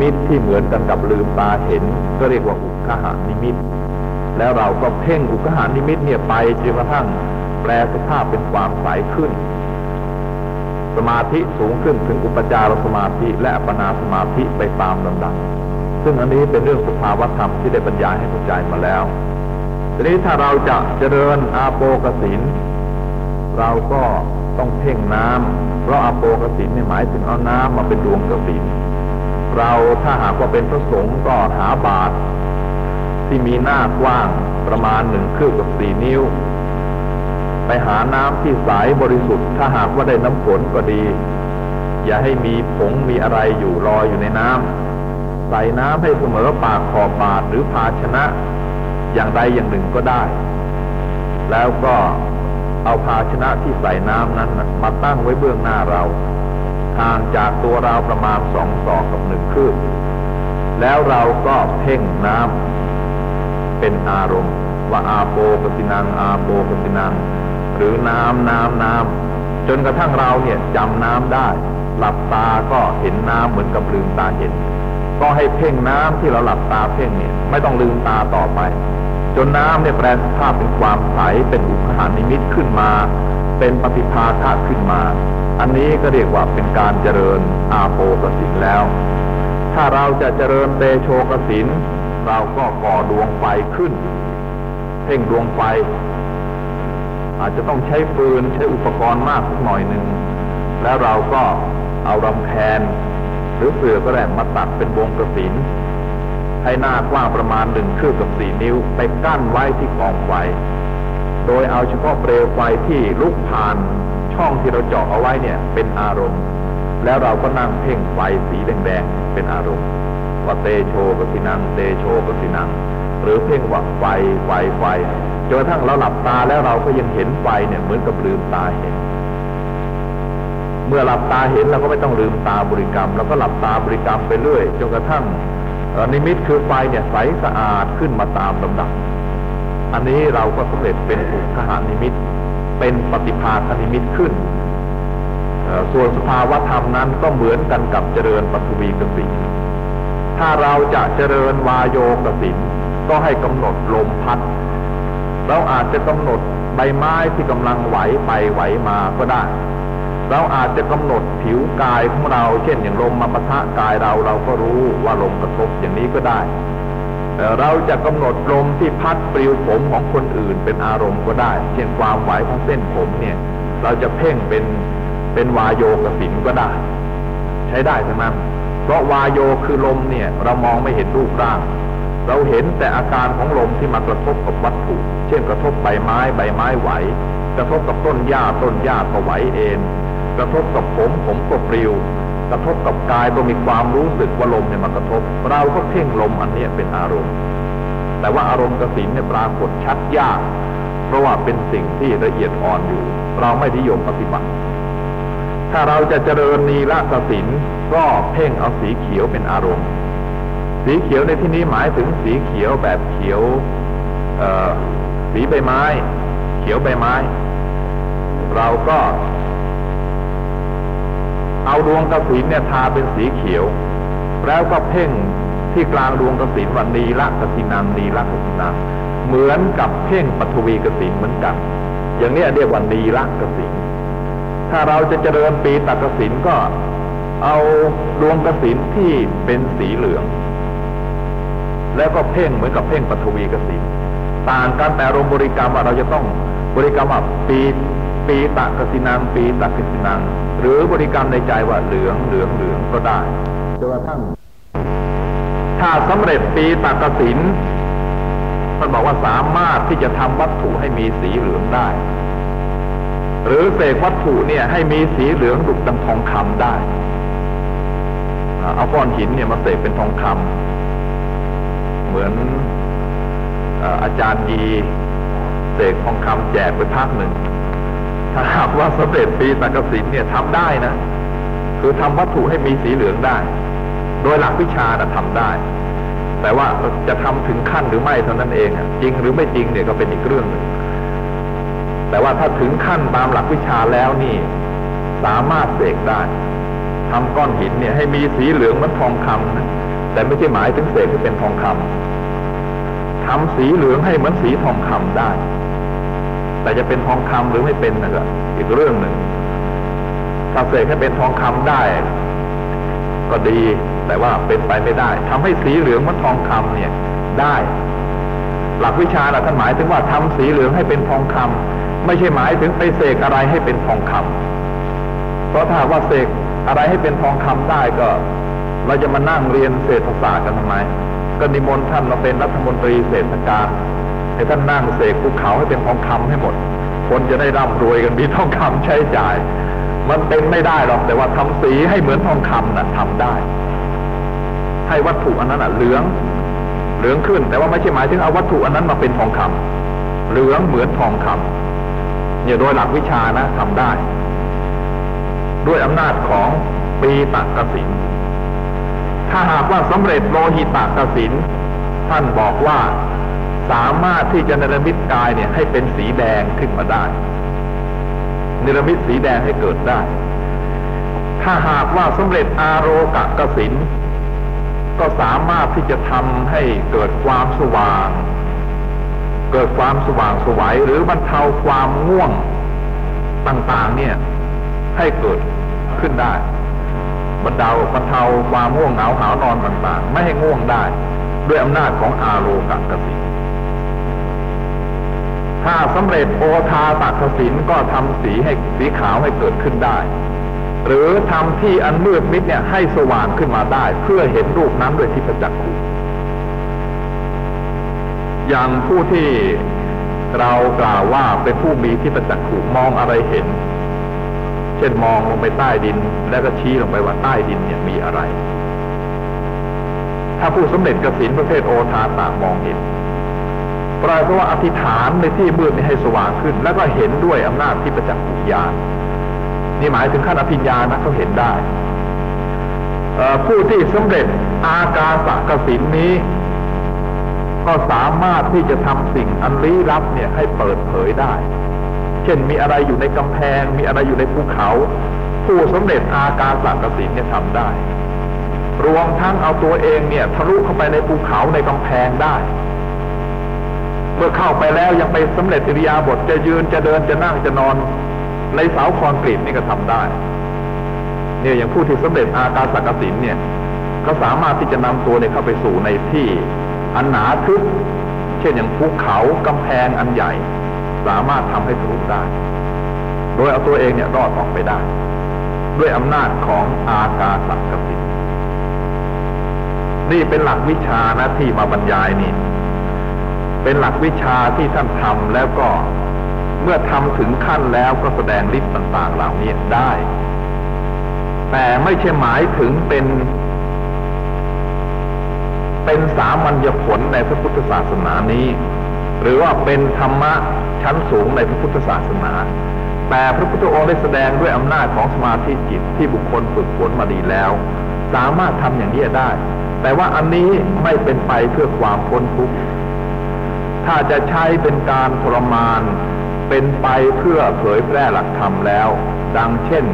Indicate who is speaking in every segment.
Speaker 1: มิตที่เหมือนกันกับลืมตาเห็น ก็เรียกว่าอุคหานิมิต แล้วเราก็เพ่งอุคหานิมิตเนี่ยไปจนกระทั่งแปลสภาพเป็นความใสขึ้น สมาธิสูงขึ้นถึงอุปจารสมาธิและอัปปนาสมาธิไปตามลำดับซึ่งอันนี้เป็นเรื่องสภาวธรรมที่ได้บรรยายให้เข้าใจมาแล้วทีนี้ถ้าเราจะเจริญอาโปกสินเราก็ต้องเพ่งน้ำเพราะอาโปกสินหมายถึงเอาน้ำมาเป็นดวงกสิน เราถ้าหากว่าเป็นพระสงฆ์ก็หาบาตรที่มีหน้ากว้างประมาณหนึ่งคืบกับสี่นิ้ว ไปหาน้ำที่ใสบริสุทธิ์ ถ้าหากว่าได้น้ำฝนก็ดี อย่าให้มีผงมีอะไรอยู่ลอยอยู่ในน้ำใส่น้ำให้เสมอปากขอบบาตรหรือภาชนะ อย่างใดอย่างหนึ่งก็ได้ แล้วก็เอาภาชนะที่ใส่น้ำนั้นมาตั้งไว้เบื้องหน้าเรา ห่างจากตัวเราประมาณสองศอกกับหนึ่งคืบแล้วเราก็เพ่งน้ำเป็นอารมณ์ ว่าอาโปกสินังอาโปกสินัง หรือน้ำน้ำน้ำจนกระทั่งเราเนี่ยจำน้ำได้ หลับตาก็เห็นน้ำเหมือนกับลืมตาเห็น ก็ให้เพ่งน้ำที่เราหลับตาเพ่งเนี่ยไม่ต้องลืมตาต่อไป จนน้ำเนี่ยแปลสภาพเป็นความใสเป็นอุปหานิมิตขึ้นมา เป็นปฏิภาคขึ้นมา อันนี้ก็เรียกว่าเป็นการเจริญอาโปกสินแล้ว ถ้าเราจะเจริญเตโชกสินเราก็ก่อดวงไฟขึ้น เพ่งดวงไฟ อาจจะต้องใช้ฟืนใช้อุปกรณ์มากสักหน่อยหนึ่ง แล้วเราก็เอารำแคนหรือเสือก็แด้มาตัดเป็นวงกระสินให้หน้ากว้างประมาณหนึ่งคืบกับสี่นิ้วไปกั้นไว้ที่กองไฟ โดยเอาเฉพาะเปลวไฟที่ลุกผ่าน ช่องที่เราเจาะเอาไว้เนี่ยเป็นอารมณ์ แล้วเราก็นั่งเพ่งไฟสีแดงๆเป็นอารมณ์ว่าเตโชกสินังเตโชกสินัง หรือเพ่งว่าไฟไฟไฟจนกระทั่งเราหลับตาแล้วเราก็ยังเห็นไฟเนี่ยเหมือนกับลืมตาเห็น เมื่อหลับตาเห็นเราก็ไม่ต้องลืมตาบริกรรมเราก็หลับตาบริกรรมไปเรื่อยจนกระทั่งนิมิตคือไฟเนี่ยใสสะอาดขึ้นมาตามลำดับ อันนี้เราก็สำเร็จเป็นอุคหานิมิต เป็นปฏิภาคนิมิตขึ้น ส่วนสภาวธรรมนั้นก็เหมือนกันกับเจริญปัทวีกสิถ้าเราจะเจริญวายโยกสินก็ให้กำหนดลมพัดเราอาจจะกำหนดใบไม้ที่กำลังไหวไปไหวมาก็ได้ เราอาจจะกำหนดผิวกายของเรา เช่นอย่างลมมาปะทะกายเราเราก็รู้ว่าลมกระทบอย่างนี้ก็ได้ เราจะกำหนดลมที่พัดปลิวผมของคนอื่นเป็นอารมณ์ก็ได้ เช่นความไหวของเส้นผมเนี่ย เราจะเพ่งเป็นเป็นวายโยกสินก็ได้ ใช้ได้ทั้งนั้น เพราะวายโยคือลมเนี่ย เรามองไม่เห็นรูปร่าง เราเห็นแต่อาการของลมที่มากระทบกับวัตถุ เช่นกระทบใบไม้ใบไม้ไหว กระทบกับต้นหญ้าต้นหญ้าก็ไหวเองกระทบกับผมผมก็ปลิว กระทบกับกายก็มีความรู้สึกว่าลมเนี่ยมากระทบ เราก็เพ่งลมอันนี้เป็นอารมณ์ แต่ว่าอารมณ์กสินเนี่ยปรากฏชัดยาก เพราะว่าเป็นสิ่งที่ละเอียดอ่อนอยู่ เราไม่นิยมปฏิบัติ ถ้าเราจะเจริญนีละกสินก็เพ่งเอาสีเขียวเป็นอารมณ์ สีเขียวในที่นี้หมายถึงสีเขียวแบบเขียวสีใบไม้ เขียวใบไม้ เราก็ เอาดวงกระสินเนี่ยทาเป็นสีเขียว แล้วก็เพ่งที่กลางดวงกระสินวันนีละกสินังนีละกสินังเหมือนกับเพ่งปฐวีกสินเหมือนกัน อย่างนี้เรียกว่านีละกสินถ้าเราจะเจริญปีตักกสินก็เอาดวงกสินที่เป็นสีเหลือง แล้วก็เพ่งเหมือนกับเพ่งปฐวีกสินต่างกันแต่อารมบริกรรมว่าเราจะต้องบริกรรมว่าปีปีตะกสินังปีตะกสินัง หรือบริกรรมในใจว่าเหลืองเหลืองเหลืองก็ได้จนกระทั่งถ้าสำเร็จปีตากสินมันบอกว่าสามารถที่จะทำวัตถุให้มีสีเหลืองได้ หรือเสกวัตถุเนี่ย ให้มีสีเหลืองดุจดังทองคำได้เอาก้อนหินเนี่ยมาเสกเป็นทองคำเหมือนอาจารย์ยีเสกทองคำแจกไปภาคหนึ่ง ถ้าหากว่าสำเร็จปีสังกสินเนี่ยทำได้นะ คือทำวัตถุให้มีสีเหลืองได้ โดยหลักวิชานะทำได้ แต่ว่าจะทำถึงขั้นหรือไม่เท่านั้นเองจริงหรือไม่จริงเนี่ยก็เป็นอีกเรื่องหนึ่งแต่ว่าถ้าถึงขั้นตามหลักวิชาแล้วนี่ สามารถเสกได้ทำก้อนหินเนี่ยให้มีสีเหลืองเหมือนทองคำนะแต่ไม่ใช่หมายถึงเสกให้เป็นทองคำทำสีเหลืองให้เหมือนสีทองคำได้ แต่จะเป็นทองคำหรือไม่เป็นนะก็อีกเรื่องหนึ่งถ้าเสกให้เป็นทองคำได้ ก็ดี แต่ว่าเป็นไปไม่ได้ทำให้สีเหลืองมือนทองคำเนี่ยได้ หลักวิชาเราท่านหมายถึงว่าทำสีเหลืองให้เป็นทองคำไม่ใช่หมายถึงไปเสกอะไรให้เป็นทองคำเพราะถ้าว่าเสกอะไรให้เป็นทองคำได้ก็ เราจะมานั่งเรียนเศรษฐศาสตร์กันทำไมก็นิมนต์ท่านมาเป็นรัฐมนตรีเศรษฐการ ให้ท่านนั่งเสกภูเขาให้เป็นทองคำให้หมด คนจะได้ร่ำรวยกันมีทองคำใช้จ่าย มันเป็นไม่ได้หรอกแต่ว่าทำสีให้เหมือนทองคำนะ่ะทำได้ ให้วัตถุอันนั้นอะเหลือง เหลืองขึ้น แต่ว่าไม่ใช่หมายถึงเอาวัตถุอันนั้นมาเป็นทองคำเหลืองเหมือนทองคำเนี่ยโดยหลักวิชานะทำได้ ด้วยอำนาจของปีตักกสินถ้าหากว่าสำเร็จโลหิตกสินท่านบอกว่า สามารถที่จะเนรมิตกายเนี่ยให้เป็นสีแดงขึ้นมาได้เนรมิตสีแดงให้เกิดได้ ถ้าหากว่าสำเร็จอาโรกะกสินก็สามารถที่จะทำให้เกิดความสว่าง เกิดความสว่างสวัยหรือบรรเทาความง่วงต่างๆเนี่ยให้เกิดขึ้นได้บรรเทาบรรเทาความง่วงเหงาหานอนต่างๆ ไม่ให้ง่วงได้ ด้วยอำนาจของอาโลกะกสิน ถ้าสำเร็จโอทาตักสินก็ทำสีให้สีขาวให้เกิดขึ้นได้ หรือทำที่อันมืดมิดเนี่ยให้สว่างขึ้นมาได้ เพื่อเห็นรูปนั้นด้วยทิพจักขุอย่างผู้ที่เรากล่าวว่าเป็นผู้มีทิพจักขุมองอะไรเห็น เช่นมองลงไปใต้ดิน แล้วก็ชี้ลงไปว่าใต้ดินเนี่ยมีอะไร ถ้าผู้สำเร็จกสินประเภทโอทาตามองเห็น ปลายเพราะว่าอธิษฐานในที่มืดให้สว่างขึ้น แล้วก็เห็นด้วยอำนาจที่ประจักษ์ปุญญาณนี่หมายถึงขั้นอภิญญานะเขาเห็นได้ผู้ที่สำเร็จอากาสกสินนี้ ก็สามารถที่จะทำสิ่งอันลี้ลับเนี่ยให้เปิดเผยได้ เช่นมีอะไรอยู่ในกำแพง มีอะไรอยู่ในภูเขา ผู้สำเร็จอากาสักสินเนี่ยทำได้ รวมทั้งเอาตัวเองเนี่ยทะลุเข้าไปในภูเขาในกำแพงได้ เมื่อเข้าไปแล้วยังไปสำเร็จอิริยาบถจะยืนจะเดินจะนั่งจะนอน ในเสาคอนกรีตนี่ก็ทำได้ เนี่ยอย่างผู้ที่สำเร็จอาการสักสินเนี่ยก็สามารถที่จะนำตัวเนี่ยเข้าไปสู่ในที่อันหนาทึบเช่นอย่างภูเขากำแพงอันใหญ่ สามารถทำให้ทะลุได้ โดยเอาตัวเองเนี่ยรอดออกไปได้ ด้วยอำนาจของอากาสักสินี่เป็นหลักวิชานะที่มาบรรยายนี่ เป็นหลักวิชาที่ท่านทำแล้วก็เมื่อทำถึงขั้นแล้วก็แสดงฤทธิ์ต่าง ๆ เหล่านี้ได้ แต่ไม่ใช่หมายถึงเป็น เป็นสามัญญผลในพระพุทธศาสนานี้ หรือว่าเป็นธรรมะชั้นสูงในพระพุทธศาสนา แต่พระพุทธองค์ได้แสดงด้วยอำนาจของสมาธิจิตที่บุคคลฝึกฝนมาดีแล้ว สามารถทำอย่างนี้ได้ แต่ว่าอันนี้ไม่เป็นไปเพื่อความพ้นทุกข์ ถ้าจะใช้เป็นการทรมาน เป็นไปเพื่อเผยแพร่หลักธรรมแล้ว ดังเช่น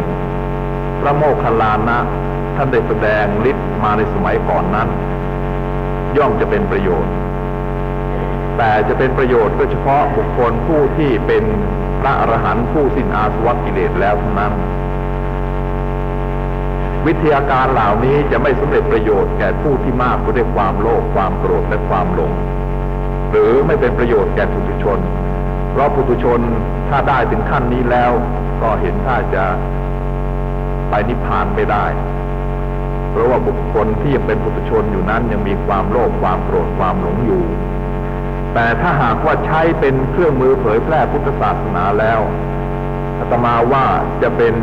Speaker 1: พระโมคคัลลานะท่านได้แสดงฤทธิ์มาในสมัยก่อนนั้น ย่อมจะเป็นประโยชน์ แต่จะเป็นประโยชน์ก็เฉพาะบุคคลผู้ที่เป็นพระอรหันต์ผู้สิ้นอาสวะกิเลสแล้วเท่านั้นวิทยาการเหล่านี้จะไม่สำเร็จประโยชน์แก่ผู้ที่มากไปด้วยความโลภความโกรธและความหลง หรือไม่เป็นประโยชน์แก่ผู้ทุชน เพราะผู้ทุชนถ้าได้ถึงขั้นนี้แล้ว ก็เห็นถ้าจะไปนิพพานไม่ได้ เพราะว่าบุคคลที่ยังเป็นผู้ทุชนอยู่นั้นยังมีความโลภความโกรธความหลงอยู่ แต่ถ้าหากว่าใช้เป็นเครื่องมือเผยแพร่พุทธศาสนาแล้วอาตมาว่าจะเป็น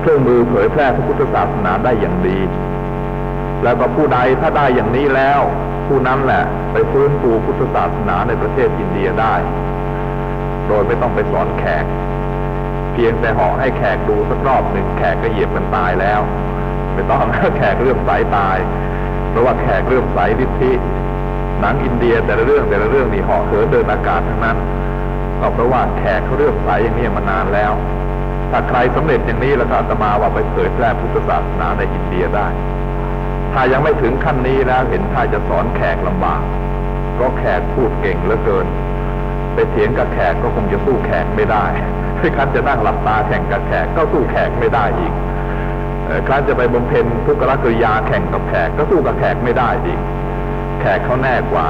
Speaker 1: เครื่องมือเผยแพร่พระพุทธศาสนาได้อย่างดี แล้วก็ผู้ใดถ้าได้อย่างนี้แล้ว ผู้นั้นแหละไปฟื้นฟูพุทธศาสนาในประเทศอินเดียได้ โดยไม่ต้องไปสอนแขก เพียงแต่ห่อให้แขกดูสักรอบหนึ่งแขกก็เหยียบกันตายแล้ว ไม่ต้องแขกเรื่มสายตาย เพราะว่าแขกเรื่มสายดิธิหนังอินเดียแต่ละเรื่องแต่ละเรื่องนี่เหาะเหินเดินอากาศทั้งนั้นก็เพราะว่าแขกเขาเรื่องสายอย่างนี้มานานแล้ว ถ้าใครสำเร็จอย่างนี้แล้วก็อาตมาว่าไปเผยแพร่พุทธศาสนาในอินเดียได้ ถ้ายังไม่ถึงขั้นนี้แล้วเห็นท่าจะสอนแขกลำบาก เพราะแขกพูดเก่งเหลือเกิน ไปเถียงกับแขกก็คงจะสู้แขกไม่ได้ที่คันจะนั่งหลับตาแข่งกับแขกก็สู้แขกไม่ได้อีกครั้นจะไปบำเพ็ญทุกขกริยาแข่งกับแขกก็สู้กับแขกไม่ได้อีก แขกเขาแน่กว่า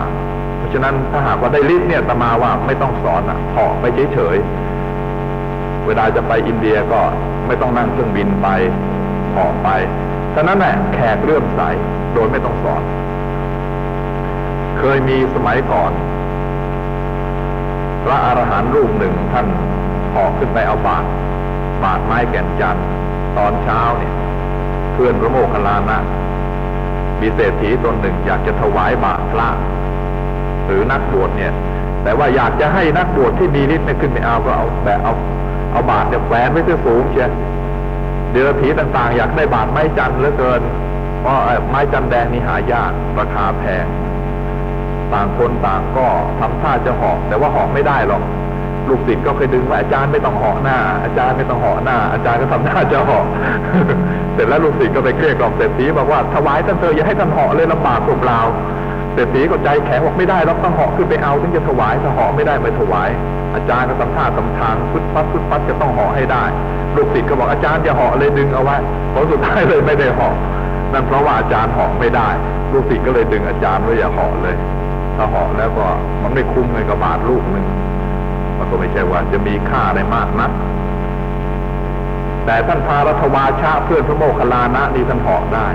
Speaker 1: เพราะฉะนั้นถ้าหากว่าได้ฤทธิ์เนี่ยตมาว่าไม่ต้องสอนอะเหาะไปเฉยๆ เวลาจะไปอินเดียก็ไม่ต้องนั่งเครื่องบินไปเหาะไป ฉะนั้นแหละแขกเลื่อมใสโดยไม่ต้องสอน เคยมีสมัยก่อน พระอรหันต์รูปหนึ่งท่านหอกขึ้นไปเอาบาตรบาตรไม้แก่นจันทร์ตอนเช้าเนี่ย เพื่อนพระโมคคัลลานะมีเศรษฐีตนหนึ่งอยากจะถวายบาตรพระหรือนักบวชเนี่ย แต่ว่าอยากจะให้นักบวชที่มีฤทธิ์ไม่ขึ้นไปเอาก็เอาแต่เอาเอาบาตรเนี่ยแขวนไว้ที่สูงเชีย เดือผีต่างๆ อยากได้บาทไม้จันเหลือเกิน เพราะไม้จันแดงนี่หายากราคาแพง ต่างคนต่างก็ทำท่าจะหอกแต่ว่าหอกไม่ได้หรอกลูกศิษย์ก็เคยดึงว่าอาจารย์ไม่ต้องหอกหน้า อาจารย์ไม่ต้องหอกหน้า อาจารย์ก็ทำท่าจะหอกเสร็จแล้วลูกศิษย์ก็ไปเกลี้ยกล่อมเศรษฐีบอกว่าถวายท่านเธออย่าให้ท่านหอกเลยลำบากเปล่าเศรษฐีก็ใจแข็งบอกไม่ได้เราต้องหอกขึ้นไปเอาถึงจะถวายถ้าหอกไม่ได้ไม่ถวาย อาจารย์ก็ทำท่าทำทางฟุดฟัดฟุดฟัดจะต้องห่อให้ได้ ลูกศิษย์ก็บอกอาจารย์จะเหาะเลยดึงเอาไว้ผลสุดท้ายเลยไม่ได้หาะนั่นเพราะว่าอาจารย์หาะไม่ได้ ลูกศิษย์ก็เลยดึงอาจารย์ว่าอย่าหาะเลย ถ้าหาะแล้วก็มันไม่คุ้มเลยกับบาทลูกหนึ่งมันก็ไม่ใช่ว่าจะมีค่าอะไรมากนักแต่ท่านพารัตวาชาเพื่อนพระโมคคัลลานะนี่ท่านหาะได้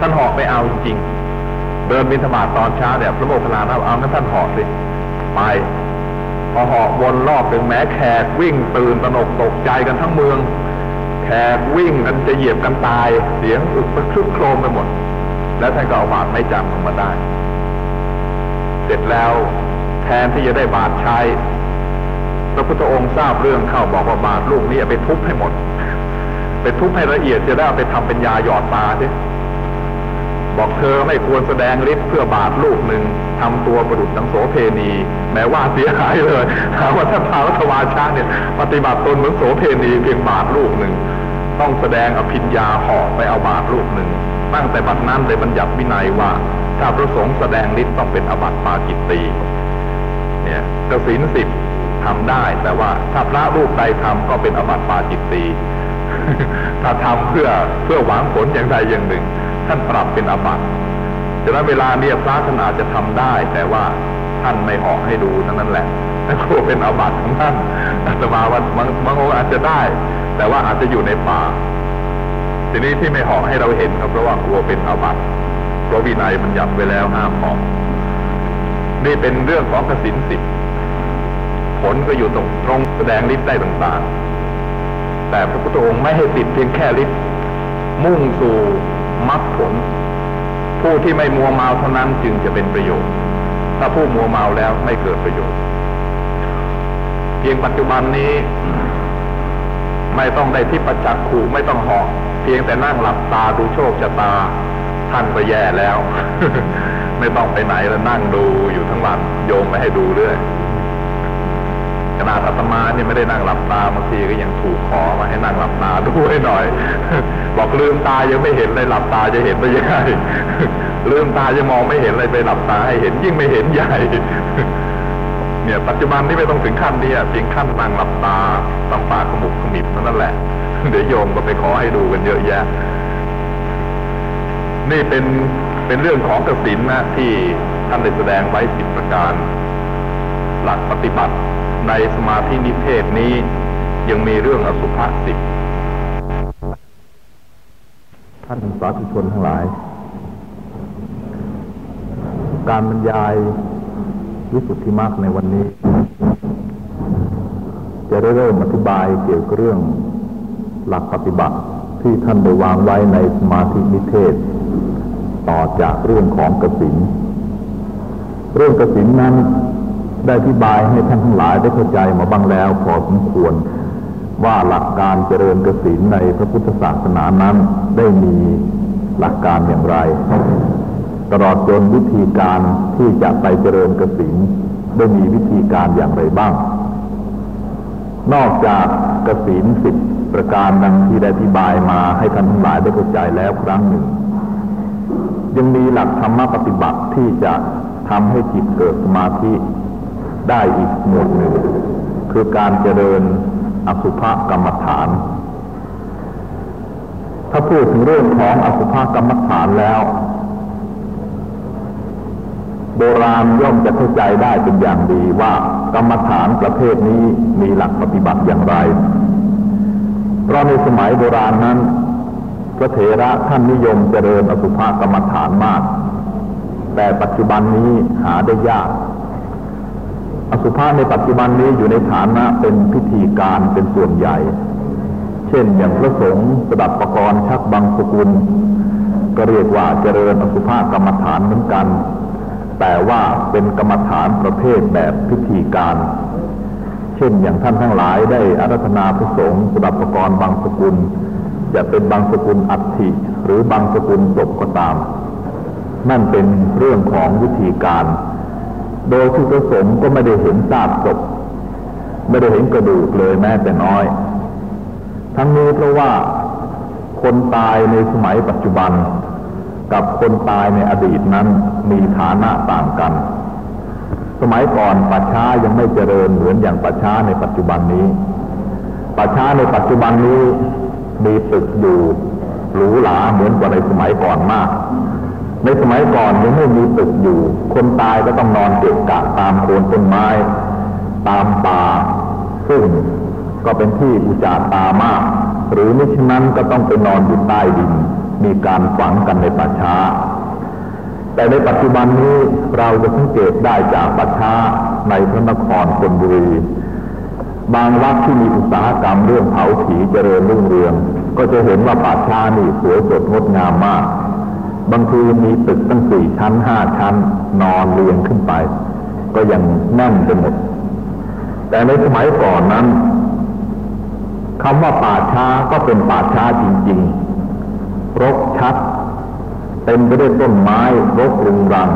Speaker 1: ท่านหาะไม่เอาจริงๆเดินบินธบาตตอนเช้าเนี่ยพระโมคคัลลานะเอางั้นท่านหาะสิไป พอหอกวนรอบถึงแม้แขกวิ่งตื่นตนกตกใจกันทั้งเมือง แขกวิ่งกันจะเหยียบกันตาย เสียงอึกครึกโครมไปหมด แล้วท่านก็เอาบาดไม่จับออกมาได้ เสร็จแล้วแทนที่จะได้บาดใช้ พระพุทธองค์ทราบเรื่องเข้าบอกว่าบาดลูกนี้ไปทุบให้หมด ไปทุบให้ละเอียดจะได้ไปทำเป็นยาหยอดตาดิ บอกเธอไม่ควรแสดงฤทธิ์เพื่อบาทลูกหนึ่งทำตัวประดุจดังโสเพณี แม้ว่าเสียหายเลยถามว่าถ้าพาวัตวาชาเนี่ยปฏิบัติตนเหมือนโสเพณีเพียงบาทลูกหนึ่งต้องแสดงอภิญญาหอกไปเอาบาทลูกหนึ่งตั้งแต่บัดนั้นเลยบัญญัติวินัยว่า ถ้าพระสงฆ์แสดงฤทธิ์ต้องเป็นอบัติปาจิตตีเนี่ยกสินสิบทำได้แต่ว่าถ้าพระรูปใดทำก็เป็นอบัติปาจิตตีถ้าทำเพื่อเพื่อหวังผลอย่างใดอย่างหนึ่ง ท่านปรับเป็นอาบัติฉะนั้นเวลาเนี่ยพระท่านอาจจะทำได้ แต่ว่าท่านไม่ออกให้ดูทั้งนั้นแหละนั่นกลัวเป็นอาบัติของท่านอาตมาว่าบางบางองค์อาจจะได้ แต่ว่าอาจจะอยู่ในป่า ทีนี้ที่ไม่หอกให้เราเห็นก็เพราะว่ากลัวเป็นอาบัติเพราะวินัยมันยับไว้แล้วห้ามหอกนี่เป็นเรื่องของกสินสิทธิ์ผลก็อยู่ตรงตรงแสดงฤทธิ์ได้ต่างๆ แต่พระพุทธองค์ไม่ให้ติดเพียงแค่ฤทธิ์มุ่งสู่ มรรคผล ผู้ที่ไม่มัวเมาเท่านั้นจึงจะเป็นประโยชน์ ถ้าผู้มัวเมาแล้วไม่เกิดประโยชน์ เพียงปัจจุบันนี้ ไม่ต้องได้ที่ประจักษ์ขู่ไม่ต้องหอกเพียงแต่นั่งหลับตาดูโชคชะตา ท่านก็แย่แล้ว ไม่ต้องไปไหนแล้วนั่งดูอยู่ทั้งวันโยมไม่ให้ดูเรื่อยขนาดอาตมาเนี่ยไม่ได้นั่งหลับตาบางทีก็ยังถูก ขอมาให้นั่งหลับตาดูให้หน่อย บอกลืมตายังไม่เห็นเลยหลับตาจะเห็นได้ยังไงลืมตาจะมองไม่เห็นเลยไปหลับตาให้เห็นยิ่งไม่เห็นใหญ่เนี่ยปัจจุบันนี่ไม่ต้องถึงขั้นนี้เพียงขั้นนั่งหลับตาตั้งปากขมุกขมิบนั่นแหละ เดี๋ยวโยมก็ไปขอให้ดูกันเยอะแยะ นี่เป็นเป็นเรื่องของกสินนะที่ท่านได้แสดงไว้สิบประการ หลักปฏิบัติในสมาธินิเทศนี้ ยังมีเรื่องอสุภะสิบท่านสาธุชนทั้งหลาย การบรรยายวิสุทธิมรรคในวันนี้ จะได้เริ่มอธิบายเกี่ยวกับเรื่องหลักปฏิบัติที่ท่านได้วางไว้ในสมาธินิเทศ ต่อจากเรื่องของกสินเรื่องกสินนั้นได้อธิบายให้ท่านทั้งหลายได้เข้าใจมาบ้างแล้วพอสมควร ว่าหลักการเจริญกสินในพระพุทธศาสนานั้นได้มีหลักการอย่างไร ตลอดจนวิธีการที่จะไปเจริญกสินได้มีวิธีการอย่างไรบ้าง นอกจากกสินสิบประการดังที่ได้อธิบายมาให้ท่านทั้งหลายได้เข้าใจแล้วครั้งหนึ่ง ยังมีหลักธรรมปฏิบัติที่จะทำให้จิตเกิดสมาธิได้อีกหมวดหนึ่ง คือการเจริญ อสุภกรรมฐาน ถ้าพูดถึงเรื่องของอสุภกรรมฐานแล้ว โบราณย่อมจะเข้าใจได้เป็นอย่างดีว่ากรรมฐานประเภทนี้มีหลักปฏิบัติอย่างไร เพราะในสมัยโบราณนั้น พระเถระท่านนิยมเจริญอสุภกรรมฐานมาก แต่ปัจจุบันนี้หาได้ยาก อสุภะในปัจจุบันนี้อยู่ในฐานะเป็นพิธีการเป็นส่วนใหญ่ เช่นอย่างพระสงฆ์สดับประกรณ์ชักบังสกุล ก็เรียกว่าเจริญอสุภกรรมฐานเหมือนกัน แต่ว่าเป็นกรรมฐานประเภทแบบพิธีการ เช่นอย่างท่านทั้งหลายได้อารัธนาพระสงฆ์สดับประกรณ์บางสกุล จะเป็นบางสกุลอัฐิหรือบางสกุลศพก็ตาม นั่นเป็นเรื่องของวิธีการ โดยที่พระสงฆ์ก็ไม่ได้เห็นซากศพไม่ได้เห็นกระดูกเลยแม้แต่น้อย ทั้งนี้เพราะว่าคนตายในสมัยปัจจุบัน กับคนตายในอดีตนั้นมีฐานะต่างกัน สมัยก่อนปัจช้ายังไม่เจริญเหมือนอย่างปัจช้าในปัจจุบันนี้ปัจช้าในปัจจุบันนี้มีตึกอยู่หรูหราเหมือนกว่าในสมัยก่อนมาก ในสมัยก่อนยังไม่มีตึกอยู่ คนตายก็ต้องนอนเกะกะตามโคนต้นไม้ ตามป่า ซึ่งก็เป็นที่อุจารตามาก หรือไม่เช่นนั้นก็ต้องไปนอนอยู่ใต้ดิน มีการฝังกันในป่าช้า แต่ในปัจจุบันนี้เราจะสังเกตได้จากป่าช้าในพระนครธนบุรี บางวัดที่มีอุตสาหกรรมเรื่องเผาผีเจริญรุ่งเรือง ก็จะเห็นว่าป่าช้านี่สวยสดงดงามมาก บางทีมีตึกตั้งสี่ชั้นห้าชั้น นอนเรียงขึ้นไป ก็ยังแน่นไปหมด แต่ในสมัยก่อนนั้นคำว่าป่าช้าก็เป็นป่าช้าจริงๆ รกชัด เต็มไปด้วยต้นไม้รกรุงรัง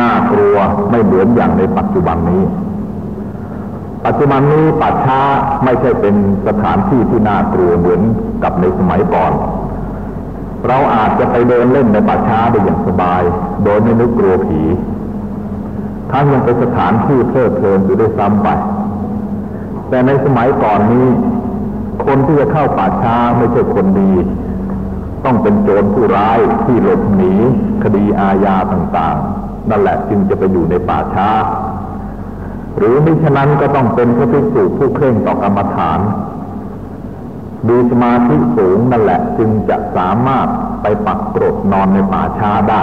Speaker 1: น่ากลัวไม่เหมือนอย่างในปัจจุบันนี้ ปัจจุบันนี้ป่าช้าไม่ใช่เป็นสถานที่ที่น่ากลัวเหมือนกับในสมัยก่อน เราอาจจะไปเดินเล่นในป่าช้าได้อย่างสบาย โดยไม่นึกกลัวผีทั้งยังเป็นสถานที่เพลิดเพลินอยู่ด้วยซ้ำไป แต่ในสมัยก่อนนี้ คนที่จะเข้าป่าช้าไม่ใช่คนดี ต้องเป็นโจรผู้ร้ายที่หลบหนีคดีอาญาต่างๆ นั่นแหละจึงจะไปอยู่ในป่าช้า หรือมิฉะนั้นก็ต้องเป็นพระภิกษุผู้เคร่งต่อกรรมฐาน ดูสมาธิสูงนั่นแหละ จึงจะสามารถไปปักกรดนอนในป่าช้าได้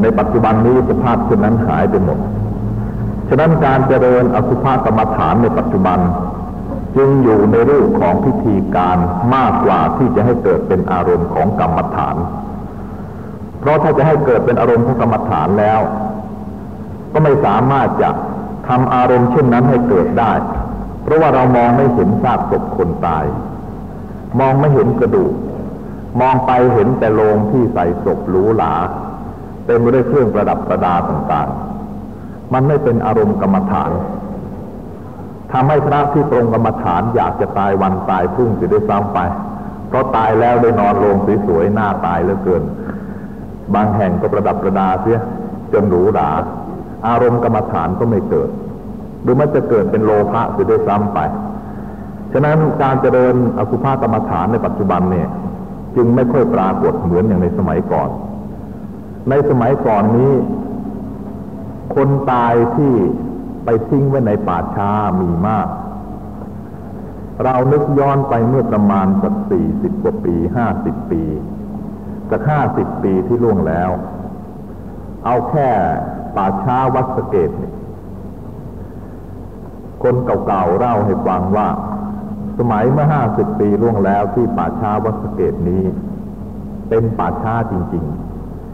Speaker 1: ในปัจจุบันนี้สภาพเช่นนั้นหายไปหมด ฉะนั้นการเจริญอสุภกรรมฐานในปัจจุบัน จึงอยู่ในรูปของพิธีการมากกว่าที่จะให้เกิดเป็นอารมณ์ของกรรมฐาน เพราะถ้าจะให้เกิดเป็นอารมณ์ของกรรมฐานแล้ว ก็ไม่สามารถจะทำอารมณ์เช่นนั้นให้เกิดได้ เพราะว่าเรามองไม่เห็นซากศพคนตาย มองไม่เห็นกระดูก มองไปเห็นแต่โลงที่ใส่ศพหรูหราเต็มไปด้วยเครื่องประดับประดาต่างๆ มันไม่เป็นอารมณ์กรรมฐานทำให้พระที่ตรงกรรมฐานอยากจะตายวันตายพรุ่งสิได้ซ้ำไป เพราะตายแล้วได้นอนโลงสวยๆหน้าตายเหลือเกิน บางแห่งก็ประดับประดาเสียจนหรูหรา อารมณ์กรรมฐานก็ไม่เกิด หรือมันจะเกิดเป็นโลภะเสียด้วยซ้ำไป ฉะนั้นการเจริญอสุภกรรมฐานในปัจจุบันเนี่ย จึงไม่ค่อยปรากฏเหมือนอย่างในสมัยก่อน ในสมัยก่อนนี้ คนตายที่ไปทิ้งไว้ในป่าช้ามีมาก เรานึกย้อนไปเมื่อประมาณสักสี่สิบกว่าปีห้าสิบปีสักห้าสิบปีที่ล่วงแล้ว เอาแค่ป่าช้าวัดสเกตเนี่ย คนเก่าๆเล่าให้ฟังว่า สมัยเมื่อห้าสิบปีล่วงแล้วที่ป่าช้าวัดสเกตนี้ เป็นป่าช้าจริง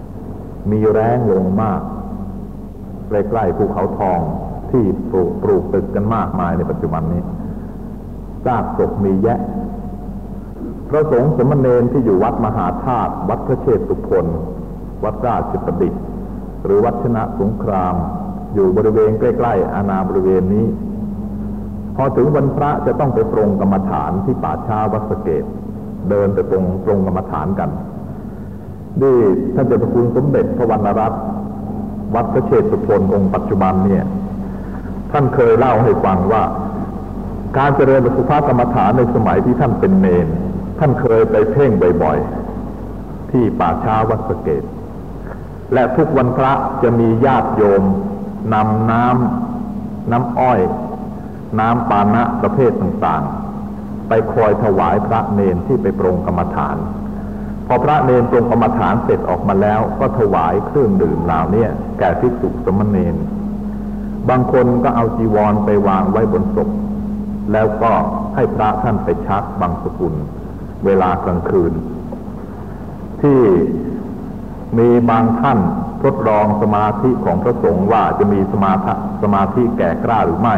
Speaker 1: ๆ มีแรงลงมากใกล้ๆภูเขาทองที่ปลูกปลูกตึกกันมากมายในปัจจุบันนี้ซากศพมีแยะ พระสงฆ์สมณเณรที่อยู่วัดมหาธาตุวัดพระเชตุพนวัดราชประดิษฐ์หรือวัดชนะสงคราม อยู่บริเวณใกล้ ๆ อาณาบริเวณนี้ พอถึงวันพระจะต้องไปปรงกรรมฐานที่ป่าช้าวัดสเกต เดินไปตรงตรงกรรมฐานกันดีท่านเจ้าพระคุณสมเด็จพระวรรณรัตน์วัดพระเชตุพนองค์ปัจจุบันเนี่ย ท่านเคยเล่าให้ฟังว่า การเจริญสุภาพกรรมฐานในสมัยที่ท่านเป็นเนนท่านเคยไปเพ่งบ่อยๆ ที่ป่าช้าวัดสเกต และทุกวันพระจะมีญาติโยมนำน้ำน้ำอ้อย น้ำปานะประเภทต่างๆ ไปคอยถวายพระเนนที่ไปปรงกรรมฐาน พอพระเนนปรงกรรมฐานเสร็จออกมาแล้วก็ถวายเครื่องดื่มเหล่านี้แก่ภิกษุสมณเณรบางคนก็เอาจีวรไปวางไว้บนศพ แล้วก็ให้พระท่านไปชักบางสกุล เวลากลางคืน ที่มีบางท่านทดลองสมาธิของพระสงฆ์ว่าจะมีสมาธิสมาธิแก่กล้าหรือไม่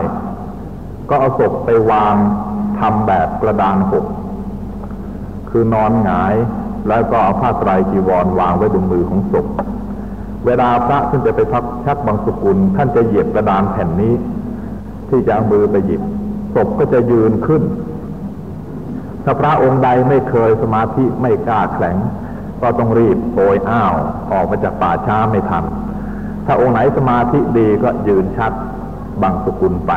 Speaker 1: ก็เอาศพไปวางทำแบบกระดานหก คือนอนหงายแล้วก็เอาผ้าไตรจีวรวางไว้บนมือของศพ เวลาพระท่านจะไปพักชักบางสกุล ท่านจะเหยียบกระดานแผ่นนี้ ที่จะเอามือไปหยิบศพก็จะยืนขึ้น ถ้าพระองค์ใดไม่เคยสมาธิไม่กล้าแข็ง ก็ต้องรีบโอยอ้าวออกมาจากป่าช้าไม่ทัน ถ้าองค์ไหนสมาธิดีก็ยืนชัดบางสกุลไป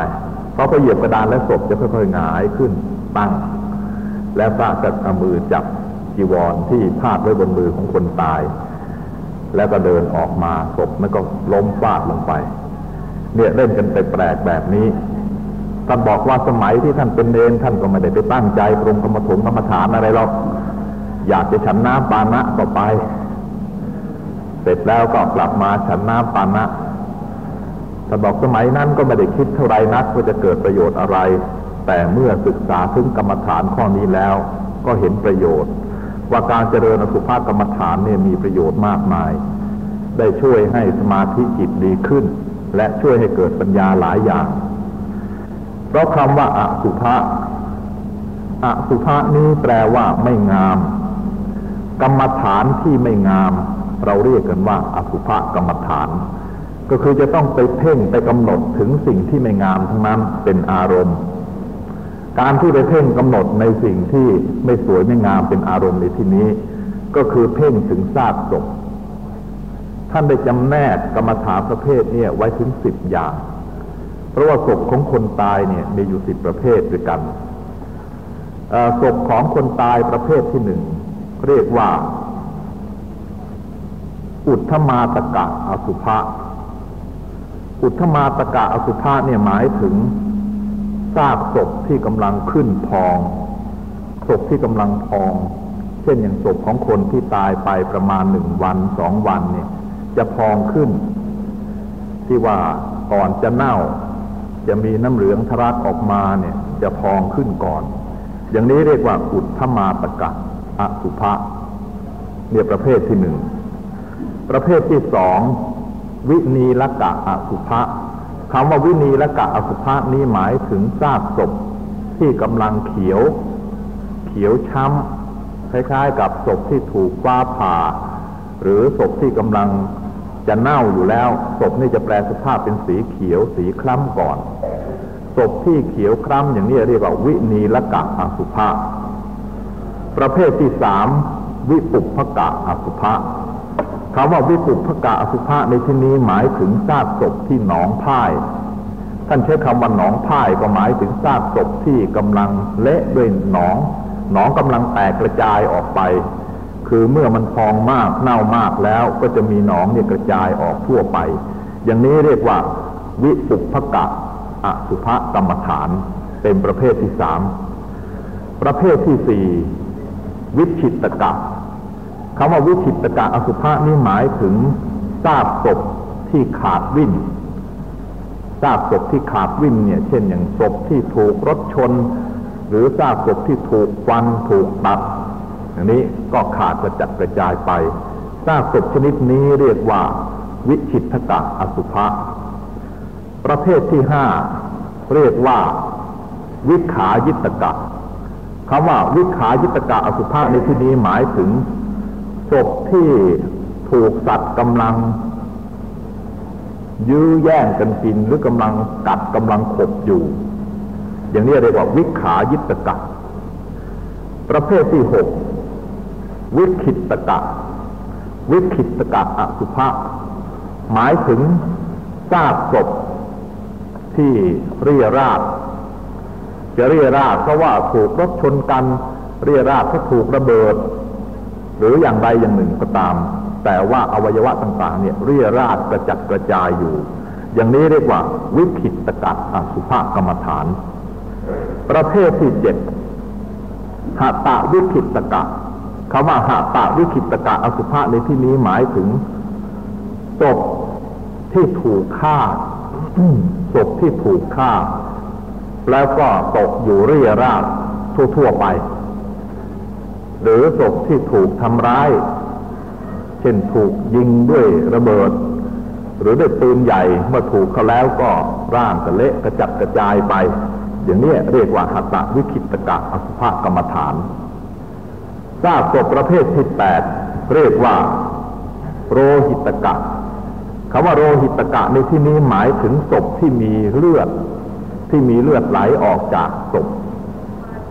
Speaker 1: พราะพอเหยียบกระดานแล้วศพจะค่อยๆหงายขึ้นตั้ง แล้วพระก็เอามือจับจีวรที่พาดไว้บนมือของคนตาย แล้วก็เดินออกมาศพมันก็ล้มฟาดลงไป เนี่ยเล่นกันไปแปลกแบบนี้ท่านบอกว่าสมัยที่ท่านเป็นเนนท่านก็ไม่ได้ไปตั้งใจปรงกรรมถงกรรมฐานอะไรหรอกอยากจะฉันน้ำปานะก็ไป เสร็จแล้วก็กลับมาฉันน้ำปานะ ท่านบอกสมัยนั้นก็ไม่ได้คิดเท่าไรนักว่าจะเกิดประโยชน์อะไร แต่เมื่อศึกษาถึงกรรมฐานข้อนี้แล้ว ก็เห็นประโยชน์ ว่าการเจริญอสุภกรรมฐานเนี่ยมีประโยชน์มากมาย ได้ช่วยให้สมาธิจิตดีขึ้น และช่วยให้เกิดปัญญาหลายอย่าง เพราะคำว่าอสุภะอสุภะนี้แปลว่าไม่งาม กรรมฐานที่ไม่งาม เราเรียกกันว่าอสุภะกรรมฐาน ก็คือจะต้องไปเพ่งไปกำหนดถึงสิ่งที่ไม่งามทั้งนั้นเป็นอารมณ์ การที่ไปเพ่งกำหนดในสิ่งที่ไม่สวยไม่งามเป็นอารมณ์ในที่นี้ ก็คือเพ่งถึงซากศพท่านได้จำแนกกรรมฐานประเภทนี้ไว้ถึงสิบอย่าง เพราะว่าศพของคนตายเนี่ยมีอยู่สิบประเภทด้วยกันศพของคนตายประเภทที่หนึ่งเรียกว่า อุทธมาตกะอสุภะ อุทธมาตกะอสุภะเนี่ยหมายถึงซากศพที่กำลังขึ้นพองศพที่กำลังพอง เช่นอย่างศพของคนที่ตายไปประมาณหนึ่งวันสองวันเนี่ย จะพองขึ้น ที่ว่าก่อนจะเน่า จะมีน้ำเหลืองทะลักออกมาเนี่ย จะพองขึ้นก่อน อย่างนี้เรียกว่าอุทธมาตกะอสุภะเนี่ยประเภทที่หนึ่งประเภทที่สอง วินีละกะอสุภะคำว่าวินีละกะอสุภะนี้หมายถึงซากศพที่กำลังเขียว เขียวช้ำคล้ายๆ กับศพที่ถูกฟ้าผ่า หรือศพที่กำลังจะเน่าอยู่แล้วศพนี่จะแปลสภาพเป็นสีเขียวสีคล้ำก่อนศพที่เขียวคล้ำอย่างนี้เรียกว่าวินีละกะอสุภะประเภทที่สามวิปุพกะอสุภะ คำว่าวิปุพกะอสุภะในที่นี้หมายถึงซากศพที่หนองพ่าย ท่านใช้คำว่าหนองพ่ายก็หมายถึงซากศพที่กำลังเละด้วยหนอง หนองกำลังแตกกระจายออกไป คือเมื่อมันพองมากเน่ามากแล้วก็จะมีหนองเนี่ยกระจายออกทั่วไป อย่างนี้เรียกว่า วิปุพกะอสุภะกรรมฐาน เป็นประเภทที่สามประเภทที่สี่วิชิตกะ คำว่าวิชิตกะอสุภะนี่หมายถึงซากศพที่ขาดวิ่นซากศพที่ขาดวิ่นเนี่ย เช่นอย่างศพที่ถูกรถชน หรือซากศพที่ถูกฟันถูกตัดอย่างนี้ก็ขาดกระจัดกระจายไปซากศพชนิดนี้เรียกว่า วิชิตกะอสุภะประเภทที่ห้าเรียกว่า วิขายิตกะคำว่าวิขายิตกะอสุภะในที่นี้หมายถึง ศพที่ถูกสัตว์กำลัง ยื้อแย่งกันกินหรือกำลังกัดกำลังขบอยู่ อย่างนี้เรียกว่าวิขายิตกะ ประเภทที่หกวิคิตกะ วิคิตกะอสุภะหมายถึงซากศพที่เรียราดจะเรียราดเพราะว่าถูกรถชนกัน เรียราดเพราะถูกระเบิด หรืออย่างใดอย่างหนึ่งก็ตาม แต่ว่าอวัยวะต่างๆเนี่ยเรียราดกระจัดกระจายอยู่ อย่างนี้เรียกว่าวิคิตกะอสุภกรรมฐาน ประเภทที่เจ็ดหาตะวิคิตกะคำว่าหาตะวิคิตกะอสุภะในที่นี้หมายถึงศพที่ถูกฆ่าศพที่ถูกฆ่า แล้วก็ตกอยู่เรียราดทั่วๆไป หรือศพที่ถูกทำร้าย เช่นถูกยิงด้วยระเบิด หรือด้วยปืนใหญ่เมื่อถูกเขาแล้วก็ร่างกระเละกระจัดกระจายไป อย่างนี้เรียกว่าหัตตวิคิตกะอสุภกรรมฐานทราบศพประเภทที่แปดเรียกว่า โรหิตกะคำว่าโรหิตกะในที่นี้หมายถึงศพที่มีเลือด ที่มีเลือดไหลออกจากศพ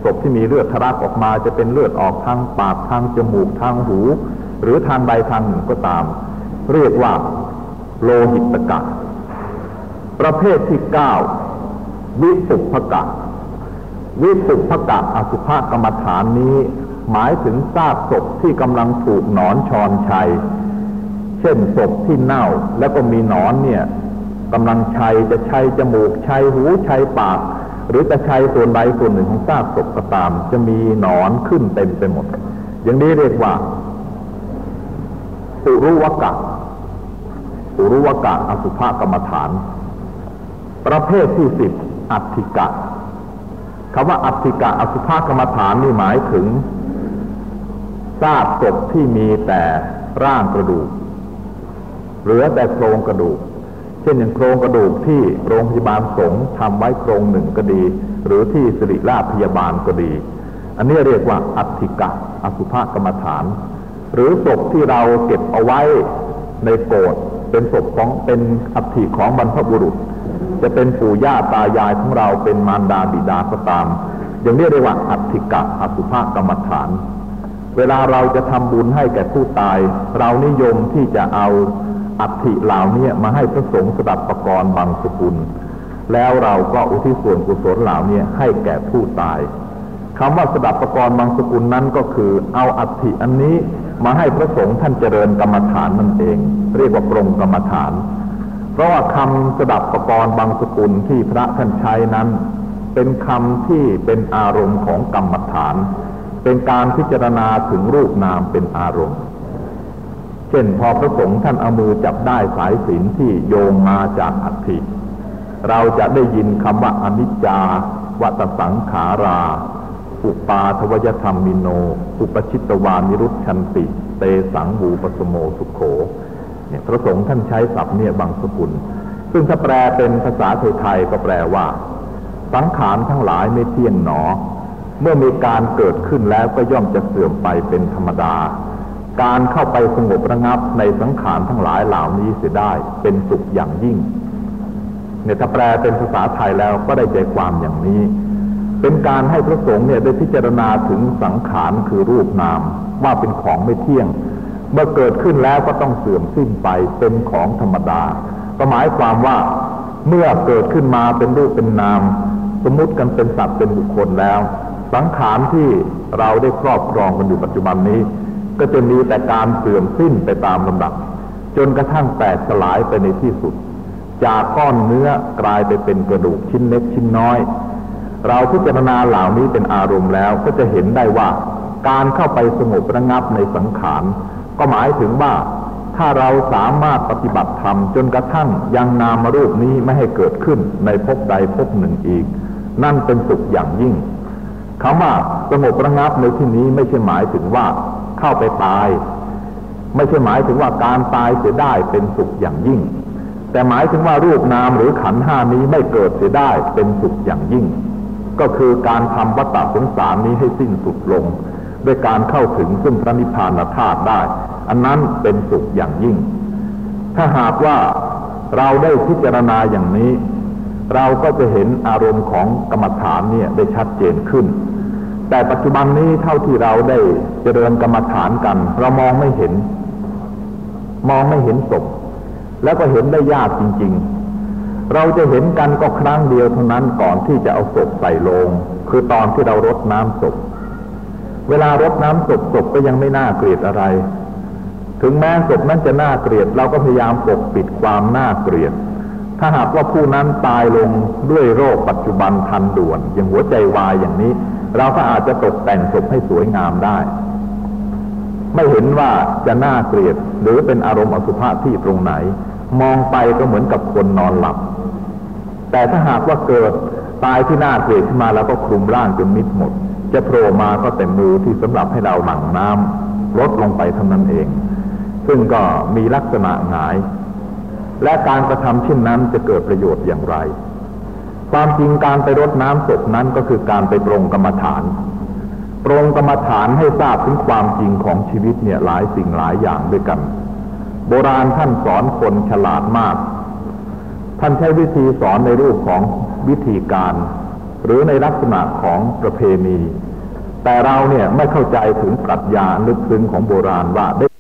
Speaker 1: ศพที่มีเลือดทะลักออกมาจะเป็นเลือดออกทางปากทางจมูกทางหู หรือทางใดทางหนึ่งก็ตาม เรียกว่าโลหิตกะ ประเภทที่เก้าวิปุพกะ วิปุพกะอสุภกรรมฐานนี้ หมายถึงซากศพที่กำลังถูกหนอนชอนชัย เช่นศพที่เน่าแล้วก็มีหนอนเนี่ยกำลังชัยจะชัยจมูกชัยหูชัยปาก หรือจะชัยส่วนใดส่วนหนึ่งของซากศพก็ตาม จะมีหนอนขึ้นเต็มไปหมด อย่างนี้เรียกว่าอุรุวกะอุรุวกะอสุภกรรมฐาน ประเภทที่สิบอัติกะคำว่าอัติกะอสุภกรรมฐานนี่หมายถึงซากศพที่มีแต่ร่างกระดูก เหลือแต่โครงกระดูก เช่นอย่างโครงกระดูกที่โรงพยาบาลสงฆ์ทำไว้โครงหนึ่งก็ดี หรือที่สิริราชพยาบาลก็ดี อันนี้เรียกว่าอัติกะอสุภกรรมฐาน หรือศพที่เราเก็บเอาไว้ในโกดเป็นศพของเป็นอัฐิของบรรพบุรุษ จะเป็นปู่ย่าตายายของเราเป็นมารดาบิดาก็ตามอย่างนี้เรียกว่าอัติกะอสุภกรรมฐาน เวลาเราจะทำบุญให้แก่ผู้ตาย เรานิยมที่จะเอา อัฐิเหล่านี้มาให้พระสงฆ์สดับประกรณ์บางสกุล แล้วเราก็อุทิศส่วนกุศลเหล่านี้ให้แก่ผู้ตายคำว่าสดับประกรณ์บางสกุลนั้นก็คือ เอาอัฐิอันนี้มาให้พระสงฆ์ท่านเจริญกรรมฐานนั่นเอง เรียกว่าปรงกรรมฐาน เพราะว่าคำสดับประกรณ์บางสกุลที่พระท่านใช้นั้น เป็นคำที่เป็นอารมณ์ของกรรมฐาน เป็นการพิจารณาถึงรูปนามเป็นอารมณ์ ช่นพอพระสงฆ์ท่านเอามือจับได้สายสินที่โยงมาจากอัฐิ เราจะได้ยินคำว่าอนิจจาวัตสังขารา อุปาทวยธรรมมิโน อุปชิตวานิรุตชันติ เตสังบูปสโมสุขโขเนี่ยพระสงฆ์ท่านใช้ศัพท์เนี่ยบางสกุล ซึ่งถ้าแปลเป็นภาษาไทยก็แปลว่า สังขารทั้งหลายไม่เที่ยงหนอ เมื่อมีการเกิดขึ้นแล้วก็ย่อมจะเสื่อมไปเป็นธรรมดา การเข้าไปสงบระงับในสังขารทั้งหลายเหล่านี้เสียได้เป็นสุขอย่างยิ่งเนี่ยถ้าแปลเป็นภาษาไทยแล้วก็ได้ใจความอย่างนี้ เป็นการให้พระสงฆ์เนี่ยได้พิจารณาถึงสังขารคือรูปนาม ว่าเป็นของไม่เที่ยง เมื่อเกิดขึ้นแล้วก็ต้องเสื่อมสิ้นไปเป็นของธรรมดาก็หมายความว่าเมื่อเกิดขึ้นมาเป็นรูปเป็นนาม สมมติกันเป็นสัตว์เป็นบุคคลแล้ว สังขารที่เราได้ครอบครองกันอยู่ปัจจุบันนี้ ก็จะมีแต่การเสื่อมสิ้นไปตามลำดับ จนกระทั่งแตกสลายไปในที่สุด จากก้อนเนื้อกลายไปเป็นกระดูกชิ้นเล็กชิ้นน้อย เราพิจารณาเหล่านี้เป็นอารมณ์แล้วก็จะเห็นได้ว่า การเข้าไปสงบระงับในสังขาร ก็หมายถึงว่าถ้าเราสามารถปฏิบัติธรรมจนกระทั่งยังนามรูปนี้ไม่ให้เกิดขึ้นในภพใดภพหนึ่งอีก นั่นเป็นสุขอย่างยิ่งคำว่าสงบระงับในที่นี้ไม่ใช่หมายถึงว่า เข้าไปตาย ไม่ใช่หมายถึงว่าการตายเสียได้เป็นสุขอย่างยิ่ง แต่หมายถึงว่ารูปนามหรือขันห้านี้ไม่เกิดเสียได้เป็นสุขอย่างยิ่ง ก็คือการทำวัฏฏสงสารนี้ให้สิ้นสุดลงด้วยการเข้าถึงซึ่งพระนิพพานธาตุได้ อันนั้นเป็นสุขอย่างยิ่ง ถ้าหากว่าเราได้พิจารณาอย่างนี้ เราก็จะเห็นอารมณ์ของกรรมฐานเนี่ยได้ชัดเจนขึ้น แต่ปัจจุบันนี้เท่าที่เราได้เจริญกรรมฐานกัน เรามองไม่เห็น มองไม่เห็นศพแล้วก็เห็นได้ยากจริง ๆ เราจะเห็นกันก็ครั้งเดียวเท่านั้นก่อนที่จะเอาศพใส่โลง คือตอนที่เรารดน้ำศพเวลารดน้ำศพศพก็ยังไม่น่าเกลียดอะไร ถึงแม้ศพนั้นจะน่าเกลียด เราก็พยายามปกปิดความน่าเกลียด ถ้าหากว่าผู้นั้นตายลงด้วยโรคปัจจุบันทันด่วน อย่างหัวใจวายอย่างนี้ เราก็อาจจะตกแต่งศพให้สวยงามได้ ไม่เห็นว่าจะน่าเกลียดหรือเป็นอารมณ์อสุภะที่ตรงไหน มองไปก็เหมือนกับคนนอนหลับ แต่ถ้าหากว่าเกิดตายที่น่าเกลียดขึ้นมาแล้วก็คลุมร่างจนมิดหมด จะโผล่มาก็แต่มือที่สำหรับให้เราหลั่งน้ำลดลงไปเท่านั้นเอง ซึ่งก็มีลักษณะหงาย และการกระทำเช่นนั้นจะเกิดประโยชน์อย่างไร ความจริงการไปรดน้ำศพนั้นก็คือการไปปรงกรรมฐาน ปรงกรรมฐานให้ทราบถึงความจริงของชีวิตเนี่ยหลายสิ่งหลายอย่างด้วยกัน โบราณท่านสอนคนฉลาดมาก ท่านใช้วิธีสอนในรูปของวิธีการ หรือในลักษณะของประเพณี แต่เราเนี่ยไม่เข้าใจถึงปรัชญาลึกซึ้งของโบราณว่าได้